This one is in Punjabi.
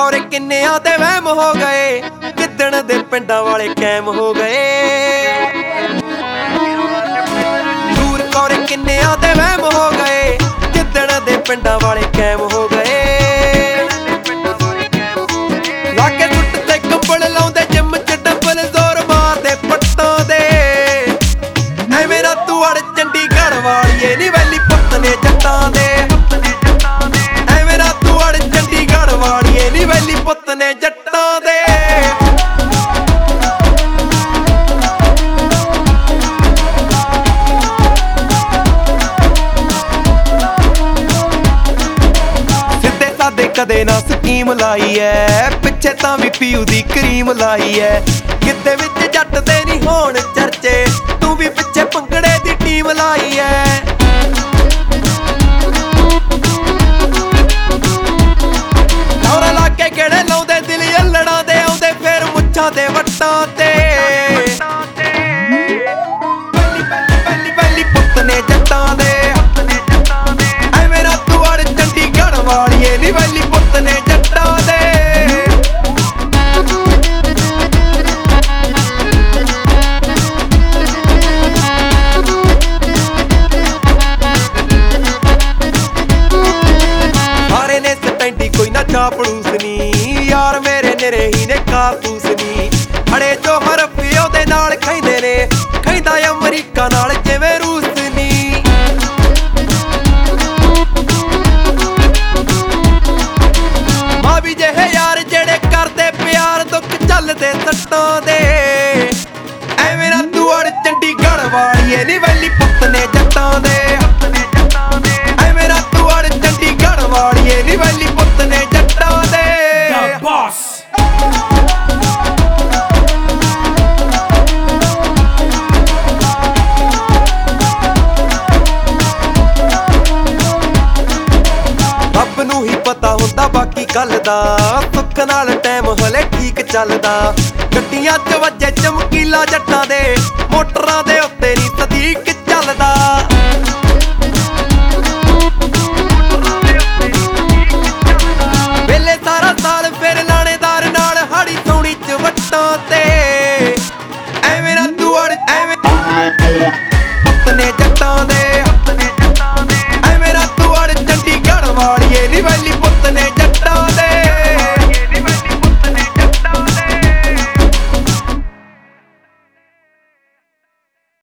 ਕੌਰੇ ਕਿੰਨਿਆਂ ਤੇ ਵਹਿਮ ਹੋ ਗਏ? ਕਿੱਦਣ ਦੇ ਪਿੰਡਾਂ ਵਾਲੇ ਕੈਮ ਹੋ ਗਏ। ਦੂਰ ਕੌਰੇ ਕਿੰਨਿਆਂ ਤੇ ਵਹਿਮ ਹੋ ਗਏ? ਕਿੱਦਣ ਦੇ ਪਿੰਡਾਂ ਵਾਲੇ ਨੇ ਜੱਟਾਂ ਦੇ। ਸਿੱਧੇ ਸਾਦੇ ਕਦੇ ਨਾ ਸਕੀਮ ਲਾਈ ਐ ਪਿੱਛੇ ਤਾਂ ਵੀ ਪੀਊ ਦੀ ਕਰੀਮ ਲਾਈ ਐ ਕਿਤੇ ਵਿੱਚ ਜੱਟ ਦੇ ਨਹੀਂ ਹੋਣ ਨਾ ਚਾਪੜੂਸ ਯਾਰ ਮੇਰੇ ਨਰੇ ਹੀ ਨੇ ਕਾਰਤੂਸ ਅੜੇ ਜੋ ਹਰਫ ਉਹਦੇ ਨਾਲ ਖੈਂਦੇ ਨੇ। ਖੈਂਦਾ ਅਮਰੀਕਾ ਨਾਲ ਜਿਵੇਂ ਰੂਸ ਨੀ ਵੀ ਜਿਹੇ ਯਾਰ ਜਿਹੜੇ ਕਰਦੇ ਪਿਆਰ ਦੁੱਖ ਚੱਲਦੇ ਸੱਟਾਂ ਦੇ। ਐ ਮੇਰਾ ਤੂੰ ਅੜ ਚੰਡੀਗੜ੍ਹ ਵਾਲੀਏ ਨੀ, ਵੈਲੀ ਪੁੱਤ ਨੇ ਜੱਟਾਂ ਦੇ। ਪਤਾ ਹੁੰਦਾ ਬਾਕੀ ਕੱਲ ਦਾ। ਸੁੱਕ ਨਾਲ ਟਾਈਮ ਹਲੇ ਠੀਕ ਚੱਲਦਾ। ਗੱਡੀਆਂ 'ਚ ਵੱਜੇ ਚਮਕੀਲਾ ਜੱਟਾਂ ਦੇ। ਮੋਟਰਾਂ ਦੇ ਉੱਤੇ ਨਹੀਂ ਸਦੀਕ ਚੱਲਦਾ।